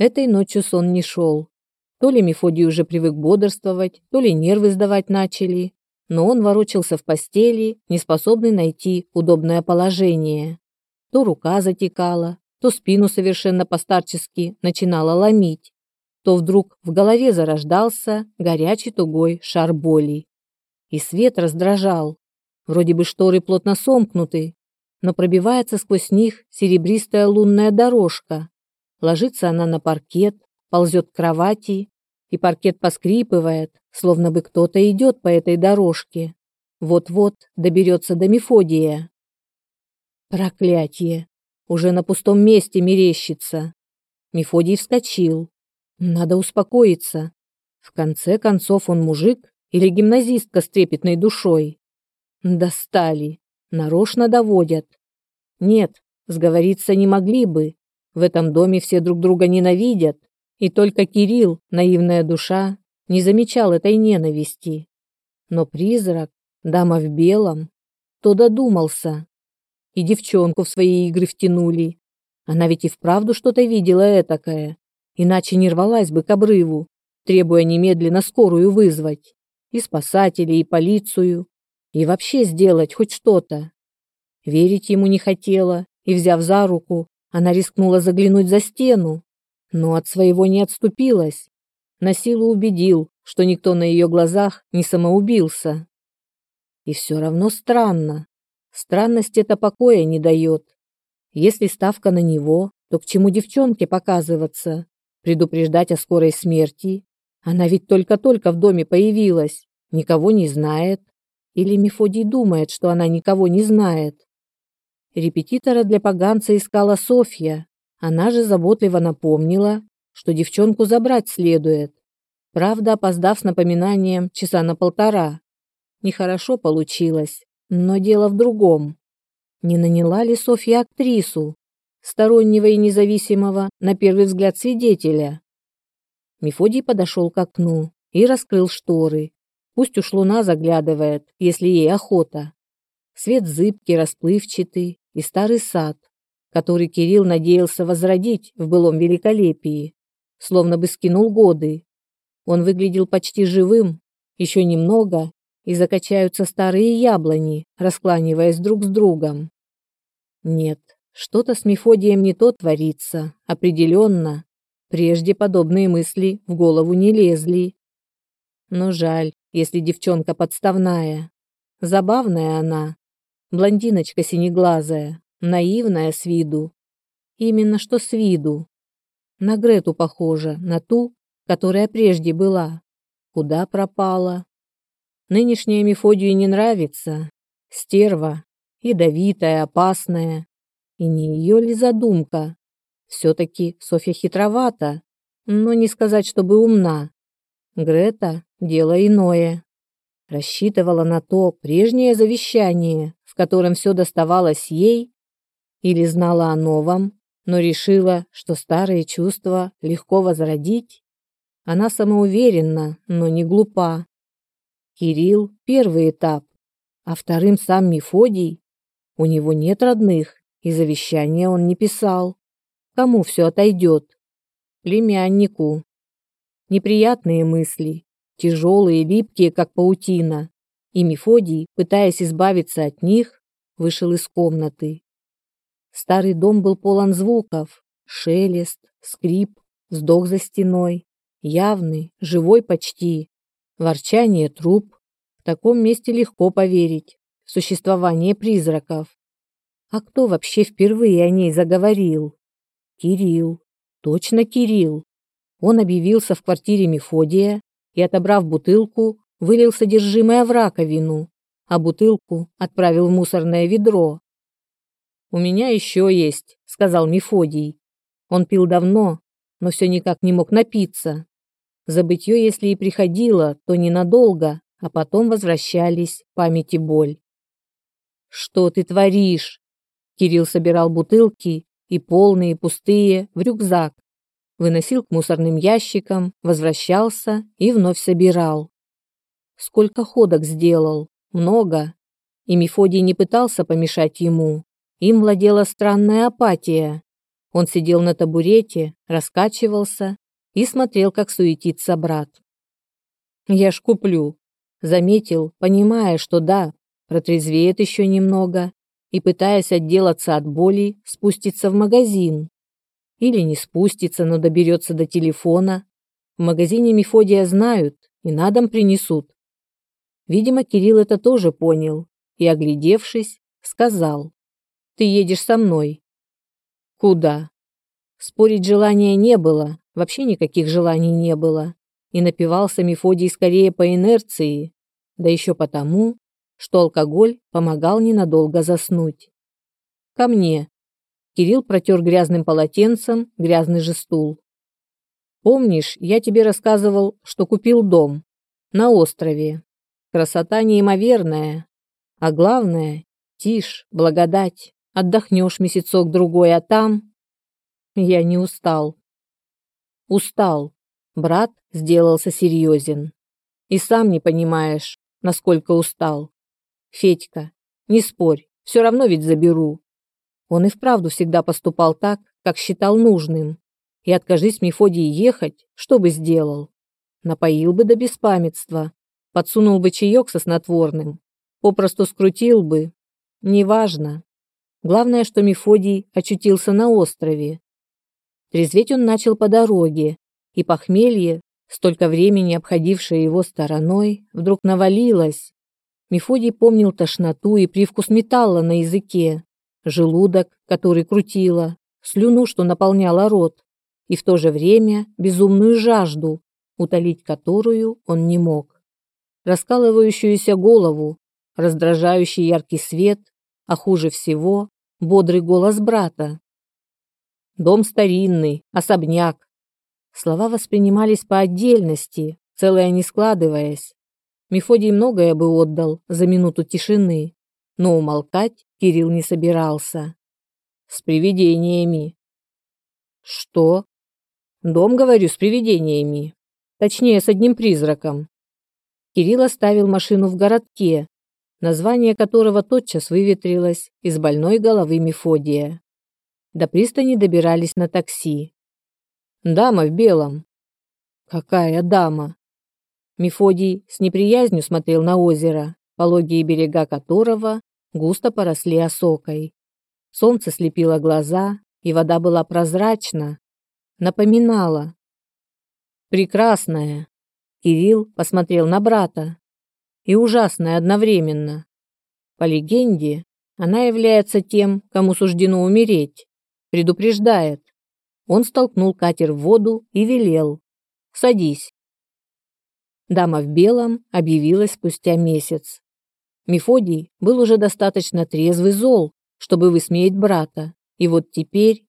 Этой ночью сон не шел. То ли Мефодий уже привык бодрствовать, то ли нервы сдавать начали, но он ворочался в постели, не способный найти удобное положение. То рука затекала, то спину совершенно постарчески начинала ломить, то вдруг в голове зарождался горячий тугой шар боли. И свет раздражал. Вроде бы шторы плотно сомкнуты, но пробивается сквозь них серебристая лунная дорожка. Ложится она на паркет, ползет к кровати, и паркет поскрипывает, словно бы кто-то идет по этой дорожке. Вот-вот доберется до Мефодия. Проклятие! Уже на пустом месте мерещится. Мефодий вскочил. Надо успокоиться. В конце концов он мужик или гимназистка с трепетной душой. Достали. Нарочно доводят. Нет, сговориться не могли бы. В этом доме все друг друга ненавидят. И только Кирилл, наивная душа, не замечал этой ненависти. Но призрак, дама в белом, то додумался. И девчонку в свои игры втянули. Она ведь и вправду что-то видела этакое иначе не рвалась бы к обрыву, требуя немедленно скорую вызвать, и спасателей, и полицию, и вообще сделать хоть что-то. Верить ему не хотела, и, взяв за руку, она рискнула заглянуть за стену, но от своего не отступилась. На силу убедил, что никто на ее глазах не самоубился. И все равно странно. Странность это покоя не дает. Если ставка на него, то к чему девчонке показываться? предупреждать о скорой смерти. Она ведь только-только в доме появилась, никого не знает. Или Мефодий думает, что она никого не знает. Репетитора для поганца искала Софья. Она же заботливо напомнила, что девчонку забрать следует. Правда, опоздав с напоминанием часа на полтора. Нехорошо получилось, но дело в другом. Не наняла ли Софья актрису, стороннего и независимого, на первый взгляд, свидетеля. Мефодий подошел к окну и раскрыл шторы. Пусть уж луна заглядывает, если ей охота. Свет зыбкий, расплывчатый и старый сад, который Кирилл надеялся возродить в былом великолепии, словно бы скинул годы. Он выглядел почти живым, еще немного, и закачаются старые яблони, раскланиваясь друг с другом. Нет, что-то с Мефодием не то творится, определенно. Прежде подобные мысли в голову не лезли. Но жаль, если девчонка подставная. Забавная она. Блондиночка синеглазая, наивная с виду. Именно что с виду. На Грету похожа, на ту, которая прежде была. Куда пропала? Нынешняя Мефодию не нравится. Стерва, ядовитая, опасная, и не ее ли задумка? Все-таки Софья хитровата, но не сказать, чтобы умна. Грета – дело иное. Рассчитывала на то прежнее завещание, в котором все доставалось ей, или знала о новом, но решила, что старые чувства легко возродить. Она самоуверенна, но не глупа. Кирилл – первый этап, а вторым сам Мефодий. У него нет родных, и завещание он не писал. Кому все отойдет? Племяннику. Неприятные мысли, тяжелые, липкие, как паутина. И Мефодий, пытаясь избавиться от них, вышел из комнаты. Старый дом был полон звуков. Шелест, скрип, вздох за стеной. Явный, живой почти. Ворчание труб. В таком месте легко поверить в существование призраков. А кто вообще впервые о ней заговорил? Кирилл. Точно Кирилл. Он объявился в квартире Мефодия и, отобрав бутылку, вылил содержимое в раковину, а бутылку отправил в мусорное ведро. «У меня еще есть», — сказал Мефодий. Он пил давно, но все никак не мог напиться. Забытье, если и приходило, то ненадолго, а потом возвращались память и боль. «Что ты творишь?» Кирилл собирал бутылки, и полные, и пустые, в рюкзак, выносил к мусорным ящикам, возвращался и вновь собирал. Сколько ходок сделал, много. И Мефодий не пытался помешать ему. Им владела странная апатия. Он сидел на табурете, раскачивался и смотрел, как суетится брат. «Я ж куплю», — заметил, понимая, что да, протрезвеет еще немного, и, пытаясь отделаться от боли, спуститься в магазин. Или не спустится, но доберется до телефона. В магазине Мефодия знают и на дом принесут. Видимо, Кирилл это тоже понял и, оглядевшись, сказал, «Ты едешь со мной». «Куда?» Спорить желания не было, вообще никаких желаний не было, и напивался Мефодий скорее по инерции, да еще потому, что алкоголь помогал ненадолго заснуть. «Ко мне». Кирилл протер грязным полотенцем грязный же стул. «Помнишь, я тебе рассказывал, что купил дом на острове. Красота неимоверная. А главное, тишь, благодать. Отдохнешь месяцок-другой, а там...» Я не устал. Устал. Брат сделался серьезен. И сам не понимаешь, насколько устал. Федька, не спорь, все равно ведь заберу. Он и вправду всегда поступал так, как считал нужным. И откажись Мефодий ехать, что бы сделал? Напоил бы до беспамятства, подсунул бы чаек со снотворным, попросту скрутил бы. Неважно. Главное, что Мефодий очутился на острове. Трезветь он начал по дороге, и похмелье, столько времени обходившее его стороной, вдруг навалилось, Мефодий помнил тошноту и привкус металла на языке, желудок, который крутило, слюну, что наполняла рот, и в то же время безумную жажду, утолить которую он не мог. Раскалывающуюся голову, раздражающий яркий свет, а хуже всего бодрый голос брата. Дом старинный, особняк. Слова воспринимались по отдельности, целое не складываясь. Мефодий многое бы отдал за минуту тишины, но умолкать Кирилл не собирался. С привидениями. Что? Дом, говорю, с привидениями. Точнее, с одним призраком. Кирилл оставил машину в городке, название которого тотчас выветрилось из больной головы Мефодия. До пристани добирались на такси. Дама в белом. Какая дама? Мефодий с неприязнью смотрел на озеро, пологие берега которого густо поросли осокой. Солнце слепило глаза, и вода была прозрачна, напоминала. Прекрасная. Кирилл посмотрел на брата. И ужасная одновременно. По легенде, она является тем, кому суждено умереть. Предупреждает. Он столкнул катер в воду и велел. «Садись». Дама в белом объявилась спустя месяц. Мефодий был уже достаточно трезвый зол, чтобы высмеять брата, и вот теперь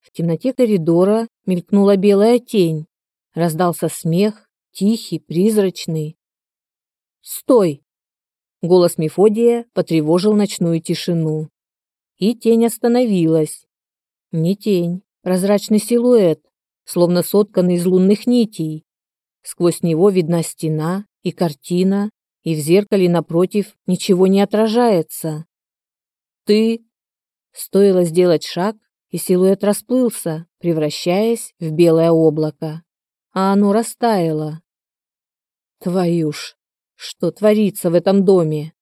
в темноте коридора мелькнула белая тень, раздался смех, тихий, призрачный. «Стой!» Голос Мефодия потревожил ночную тишину. И тень остановилась. Не тень, прозрачный силуэт, словно сотканный из лунных нитей, Сквозь него видна стена и картина, и в зеркале напротив ничего не отражается. Ты... Стоило сделать шаг, и силуэт расплылся, превращаясь в белое облако. А оно растаяло. Твою что творится в этом доме?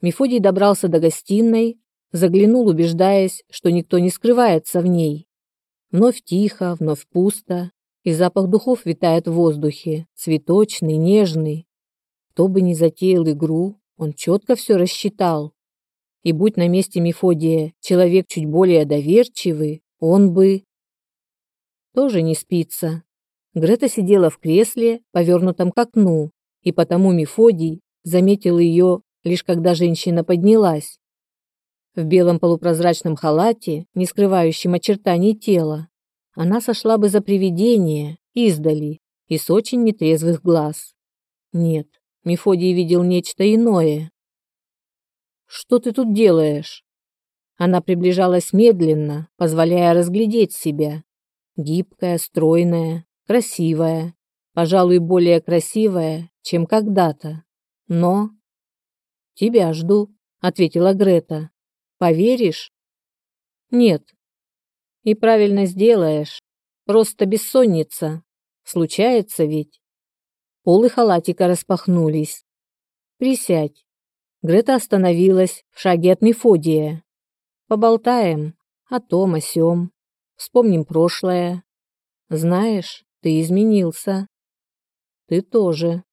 Мефодий добрался до гостиной, заглянул, убеждаясь, что никто не скрывается в ней. Вновь тихо, вновь пусто, и запах духов витает в воздухе, цветочный, нежный. Кто бы ни затеял игру, он четко все рассчитал. И будь на месте Мефодия человек чуть более доверчивый, он бы... Тоже не спится. Грета сидела в кресле, повернутом к окну, и потому Мефодий заметил ее, лишь когда женщина поднялась. В белом полупрозрачном халате, не скрывающем очертаний тела, она сошла бы за привидение, издали, и с очень нетрезвых глаз. Нет, Мефодий видел нечто иное. «Что ты тут делаешь?» Она приближалась медленно, позволяя разглядеть себя. Гибкая, стройная, красивая, пожалуй, более красивая, чем когда-то. Но... «Тебя жду», — ответила Грета. «Поверишь?» «Нет, И правильно сделаешь. Просто бессонница. Случается ведь. Полы халатика распахнулись. Присядь. Грета остановилась в шаге от Мефодия. Поболтаем о том, о сём. Вспомним прошлое. Знаешь, ты изменился. Ты тоже.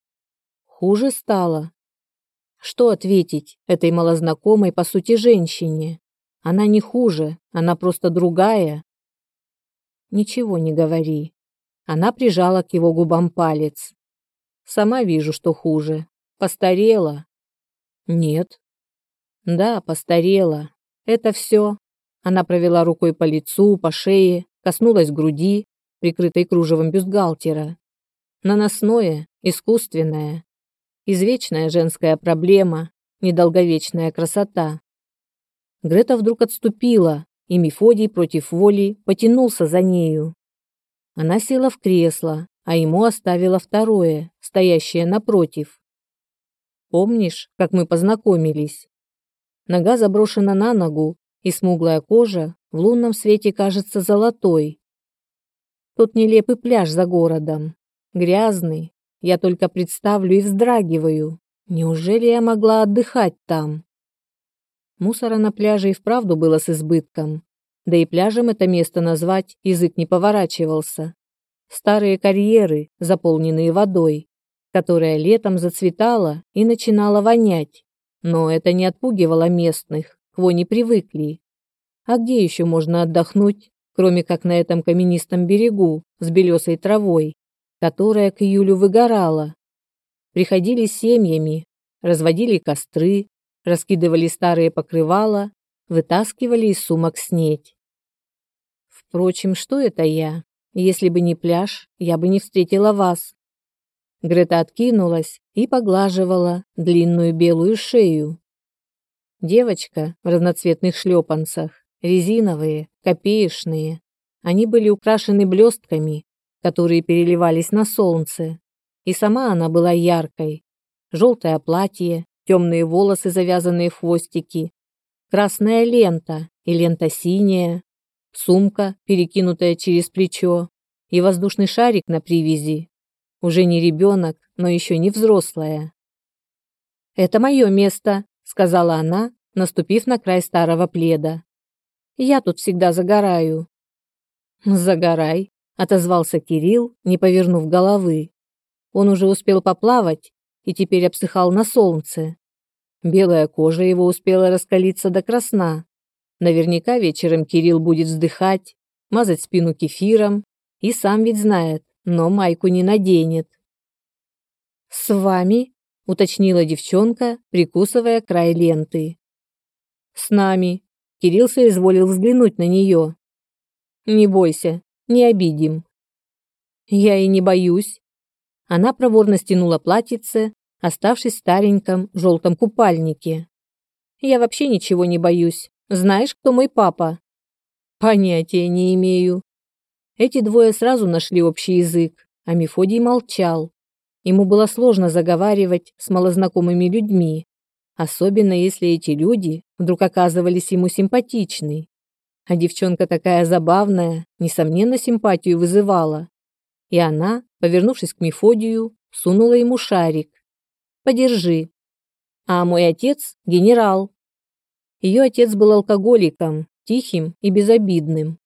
Хуже стало. Что ответить этой малознакомой по сути женщине? Она не хуже, она просто другая. Ничего не говори. Она прижала к его губам палец. Сама вижу, что хуже. Постарела. Нет. Да, постарела. Это все. Она провела рукой по лицу, по шее, коснулась груди, прикрытой кружевом бюстгальтера. Наносное, искусственное. Извечная женская проблема, недолговечная красота. Грета вдруг отступила, и Мефодий против воли потянулся за нею. Она села в кресло, а ему оставила второе, стоящее напротив. Помнишь, как мы познакомились? Нога заброшена на ногу, и смуглая кожа в лунном свете кажется золотой. Тот нелепый пляж за городом, грязный, я только представлю и вздрагиваю. Неужели я могла отдыхать там? Мусора на пляже и вправду было с избытком. Да и пляжем это место назвать язык не поворачивался. Старые карьеры, заполненные водой, которая летом зацветала и начинала вонять. Но это не отпугивало местных, к воне привыкли. А где еще можно отдохнуть, кроме как на этом каменистом берегу с белесой травой, которая к июлю выгорала? Приходили семьями, разводили костры, раскидывали старые покрывала, вытаскивали из сумок снеть. Впрочем, что это я? Если бы не пляж, я бы не встретила вас. Грета откинулась и поглаживала длинную белую шею. Девочка в разноцветных шлепанцах, резиновые, копеечные. Они были украшены блестками, которые переливались на солнце. И сама она была яркой. Желтое платье, темные волосы, завязанные в хвостики, красная лента и лента синяя, сумка, перекинутая через плечо, и воздушный шарик на привязи. Уже не ребенок, но еще не взрослая. «Это мое место», — сказала она, наступив на край старого пледа. «Я тут всегда загораю». «Загорай», — отозвался Кирилл, не повернув головы. Он уже успел поплавать и теперь обсыхал на солнце. Белая кожа его успела раскалиться до красна. Наверняка вечером Кирилл будет вздыхать, мазать спину кефиром, и сам ведь знает, но майку не наденет. «С вами?» — уточнила девчонка, прикусывая край ленты. «С нами», — Кирилл соизволил взглянуть на нее. «Не бойся, не обидим». «Я и не боюсь». Она проворно стянула платьице, оставшись в стареньком желтом купальнике. «Я вообще ничего не боюсь. Знаешь, кто мой папа?» «Понятия не имею». Эти двое сразу нашли общий язык, а Мефодий молчал. Ему было сложно заговаривать с малознакомыми людьми, особенно если эти люди вдруг оказывались ему симпатичны. А девчонка такая забавная, несомненно, симпатию вызывала. И она, повернувшись к Мефодию, сунула ему шарик. «Подержи». А мой отец – генерал. Ее отец был алкоголиком, тихим и безобидным.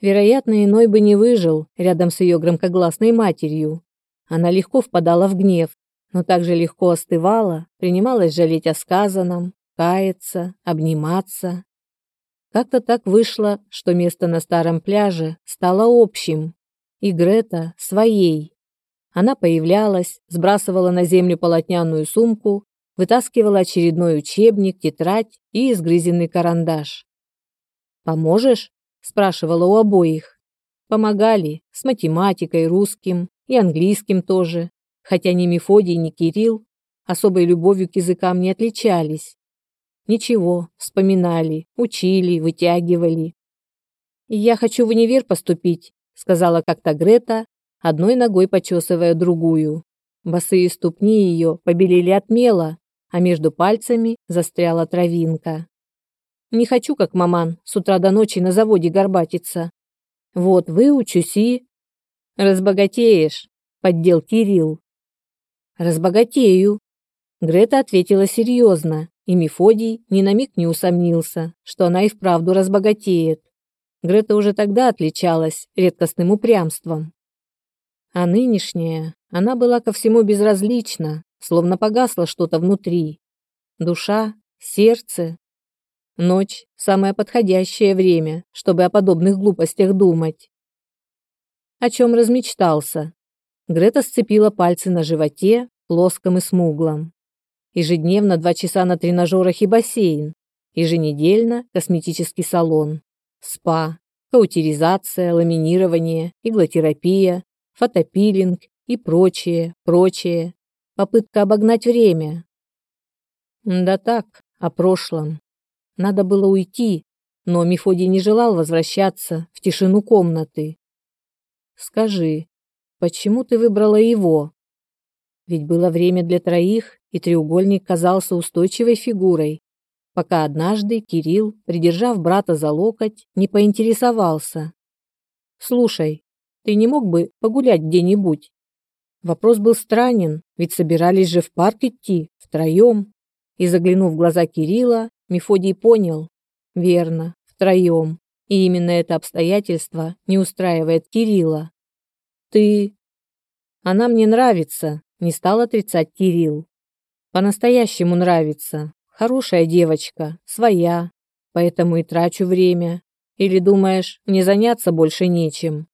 Вероятно, иной бы не выжил рядом с ее громкогласной матерью. Она легко впадала в гнев, но также легко остывала, принималась жалеть о сказанном, каяться, обниматься. Как-то так вышло, что место на старом пляже стало общим, и Грета своей. Она появлялась, сбрасывала на землю полотняную сумку, вытаскивала очередной учебник, тетрадь и изгрызенный карандаш. «Поможешь?» – спрашивала у обоих. Помогали с математикой, русским и английским тоже, хотя ни Мефодий, ни Кирилл особой любовью к языкам не отличались. Ничего, вспоминали, учили, вытягивали. «Я хочу в универ поступить», — сказала как-то Грета, одной ногой почесывая другую. Босые ступни ее побелели от мела, а между пальцами застряла травинка. «Не хочу, как маман, с утра до ночи на заводе горбатиться. Вот выучусь и... Разбогатеешь, поддел Кирилл. Разбогатею. Грета ответила серьезно, и Мефодий ни на миг не усомнился, что она и вправду разбогатеет. Грета уже тогда отличалась редкостным упрямством. А нынешняя, она была ко всему безразлична, словно погасло что-то внутри. Душа, сердце. Ночь – самое подходящее время, чтобы о подобных глупостях думать. О чем размечтался? Грета сцепила пальцы на животе, плоском и смуглом. Ежедневно два часа на тренажерах и бассейн. Еженедельно косметический салон спа, каутеризация, ламинирование, иглотерапия, фотопилинг и прочее, прочее. Попытка обогнать время. Да так, о прошлом. Надо было уйти, но Мефодий не желал возвращаться в тишину комнаты. Скажи, почему ты выбрала его? Ведь было время для троих, и треугольник казался устойчивой фигурой, пока однажды Кирилл, придержав брата за локоть, не поинтересовался. «Слушай, ты не мог бы погулять где-нибудь?» Вопрос был странен, ведь собирались же в парк идти, втроем. И заглянув в глаза Кирилла, Мефодий понял. Верно, втроем. И именно это обстоятельство не устраивает Кирилла. «Ты...» «Она мне нравится», — не стал отрицать Кирилл. «По-настоящему нравится, Хорошая девочка, своя, поэтому и трачу время. Или думаешь, мне заняться больше нечем?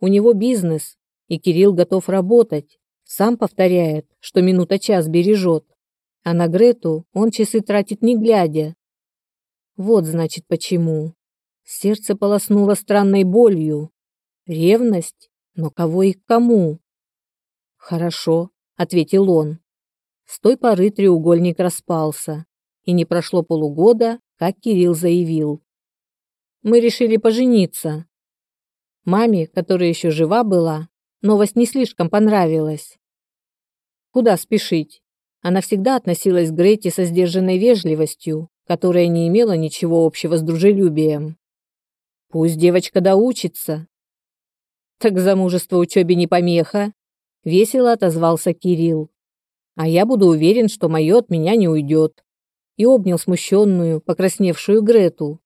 У него бизнес, и Кирилл готов работать. Сам повторяет, что минута-час бережет. А на Грету он часы тратит не глядя. Вот, значит, почему. Сердце полоснуло странной болью. Ревность? Но кого и к кому? Хорошо, ответил он. С той поры треугольник распался, и не прошло полугода, как Кирилл заявил. Мы решили пожениться. Маме, которая еще жива была, новость не слишком понравилась. Куда спешить? Она всегда относилась к Грете со сдержанной вежливостью, которая не имела ничего общего с дружелюбием. Пусть девочка доучится. Так замужество учебе не помеха, весело отозвался Кирилл а я буду уверен, что мое от меня не уйдет. И обнял смущенную, покрасневшую Грету.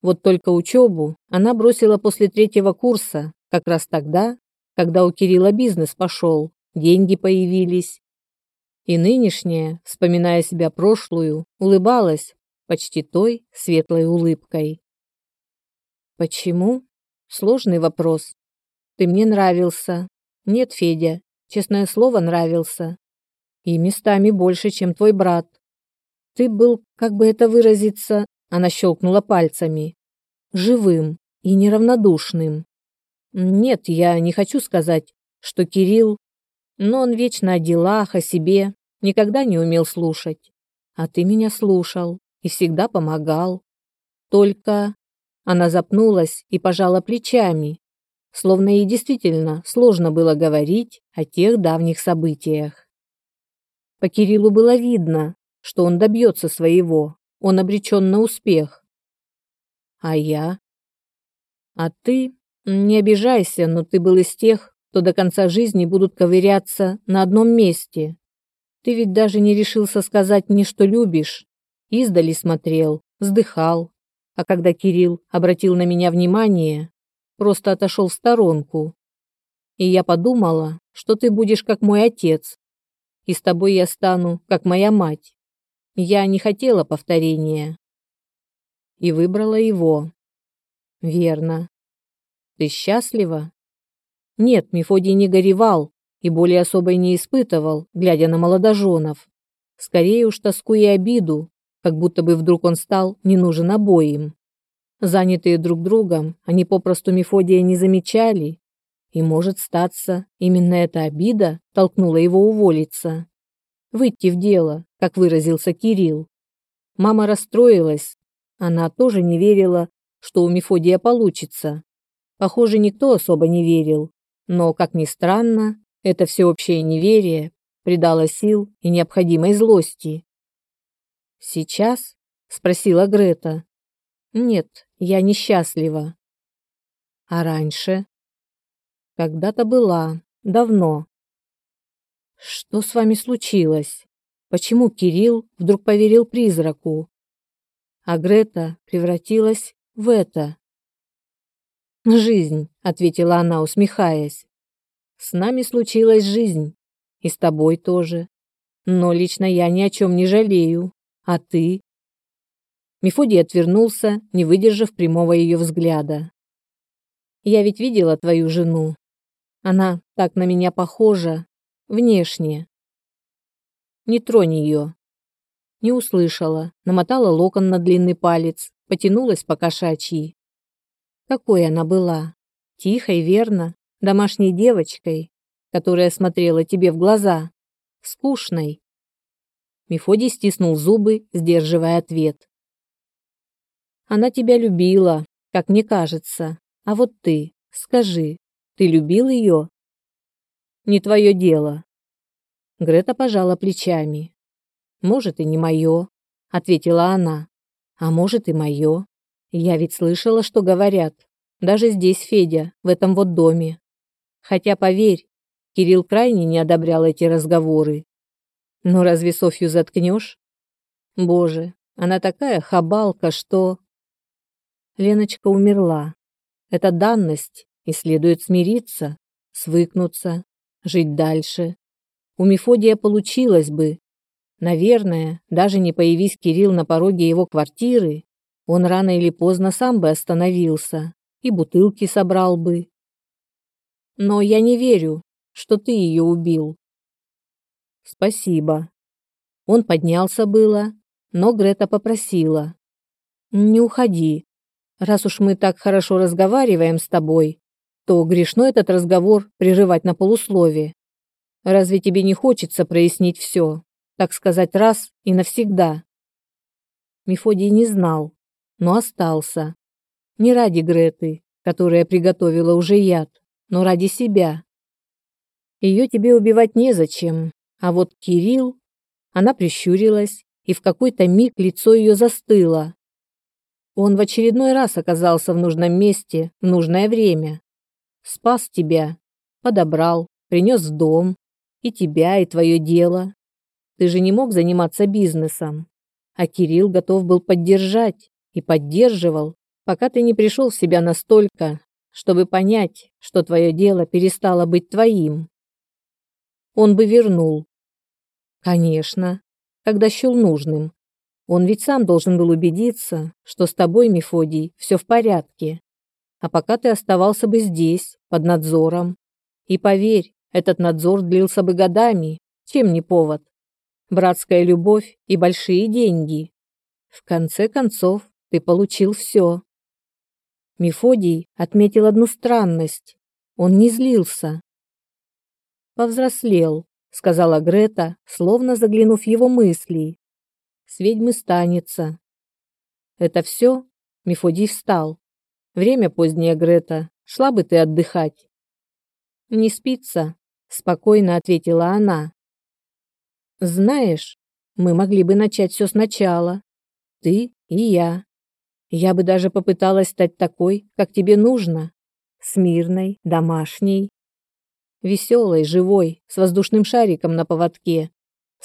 Вот только учебу она бросила после третьего курса, как раз тогда, когда у Кирилла бизнес пошел, деньги появились. И нынешняя, вспоминая себя прошлую, улыбалась почти той светлой улыбкой. Почему? Сложный вопрос. Ты мне нравился. Нет, Федя, честное слово, нравился и местами больше, чем твой брат. Ты был, как бы это выразиться, она щелкнула пальцами, живым и неравнодушным. Нет, я не хочу сказать, что Кирилл, но он вечно о делах, о себе, никогда не умел слушать. А ты меня слушал и всегда помогал. Только она запнулась и пожала плечами, словно ей действительно сложно было говорить о тех давних событиях. По Кириллу было видно, что он добьется своего, он обречен на успех. А я? А ты? Не обижайся, но ты был из тех, кто до конца жизни будут ковыряться на одном месте. Ты ведь даже не решился сказать мне, что любишь. Издали смотрел, вздыхал. А когда Кирилл обратил на меня внимание, просто отошел в сторонку. И я подумала, что ты будешь как мой отец, и с тобой я стану, как моя мать. Я не хотела повторения. И выбрала его. Верно. Ты счастлива? Нет, Мефодий не горевал и более особой не испытывал, глядя на молодоженов. Скорее уж тоску и обиду, как будто бы вдруг он стал не нужен обоим. Занятые друг другом, они попросту Мефодия не замечали и может статься, именно эта обида толкнула его уволиться. Выйти в дело, как выразился Кирилл. Мама расстроилась. Она тоже не верила, что у Мефодия получится. Похоже, никто особо не верил. Но, как ни странно, это всеобщее неверие придало сил и необходимой злости. «Сейчас?» – спросила Грета. «Нет, я несчастлива. А раньше? Когда-то была, давно. Что с вами случилось? Почему Кирилл вдруг поверил призраку? А Грета превратилась в это. «Жизнь», — ответила она, усмехаясь. «С нами случилась жизнь. И с тобой тоже. Но лично я ни о чем не жалею. А ты?» Мефодий отвернулся, не выдержав прямого ее взгляда. «Я ведь видела твою жену. Она так на меня похожа. Внешне. Не тронь ее». Не услышала, намотала локон на длинный палец, потянулась по кошачьи. Какой она была? Тихой, верно, домашней девочкой, которая смотрела тебе в глаза. Скучной. Мефодий стиснул зубы, сдерживая ответ. Она тебя любила, как мне кажется. А вот ты, скажи, ты любил ее? Не твое дело. Грета пожала плечами. Может, и не мое, ответила она. А может, и мое. Я ведь слышала, что говорят. Даже здесь, Федя, в этом вот доме. Хотя, поверь, Кирилл крайне не одобрял эти разговоры. Но разве Софью заткнешь? Боже, она такая хабалка, что... Леночка умерла. Это данность, и следует смириться, свыкнуться, жить дальше. У Мефодия получилось бы. Наверное, даже не появись Кирилл на пороге его квартиры, он рано или поздно сам бы остановился и бутылки собрал бы. Но я не верю, что ты ее убил. Спасибо. Он поднялся было, но Грета попросила. Не уходи. Раз уж мы так хорошо разговариваем с тобой, то грешно этот разговор прерывать на полуслове. Разве тебе не хочется прояснить все, так сказать, раз и навсегда? Мефодий не знал, но остался. Не ради Греты, которая приготовила уже яд, но ради себя. Ее тебе убивать незачем, а вот Кирилл... Она прищурилась, и в какой-то миг лицо ее застыло. Он в очередной раз оказался в нужном месте в нужное время. Спас тебя, подобрал, принес дом. И тебя, и твое дело. Ты же не мог заниматься бизнесом. А Кирилл готов был поддержать и поддерживал, пока ты не пришел в себя настолько, чтобы понять, что твое дело перестало быть твоим. Он бы вернул. Конечно, когда счел нужным. Он ведь сам должен был убедиться, что с тобой, Мефодий, все в порядке. А пока ты оставался бы здесь, под надзором. И поверь, этот надзор длился бы годами, чем не повод. Братская любовь и большие деньги. В конце концов, ты получил все. Мефодий отметил одну странность. Он не злился. Повзрослел, сказала Грета, словно заглянув в его мысли. С ведьмы станется. Это все? Мефодий встал. Время позднее, Грета. Шла бы ты отдыхать. Не спится, спокойно ответила она. Знаешь, мы могли бы начать все сначала. Ты и я. Я бы даже попыталась стать такой, как тебе нужно. Смирной, домашней. Веселой, живой, с воздушным шариком на поводке,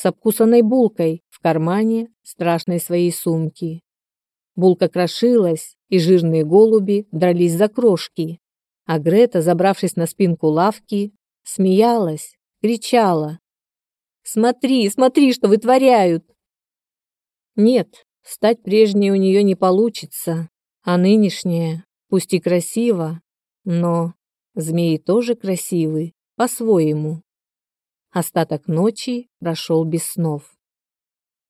с обкусанной булкой в кармане страшной своей сумки. Булка крошилась, и жирные голуби дрались за крошки. А Грета, забравшись на спинку лавки, смеялась, кричала. «Смотри, смотри, что вытворяют!» Нет, Стать прежней у нее не получится, а нынешняя, пусть и красиво, но змеи тоже красивы, по-своему. Остаток ночи прошел без снов.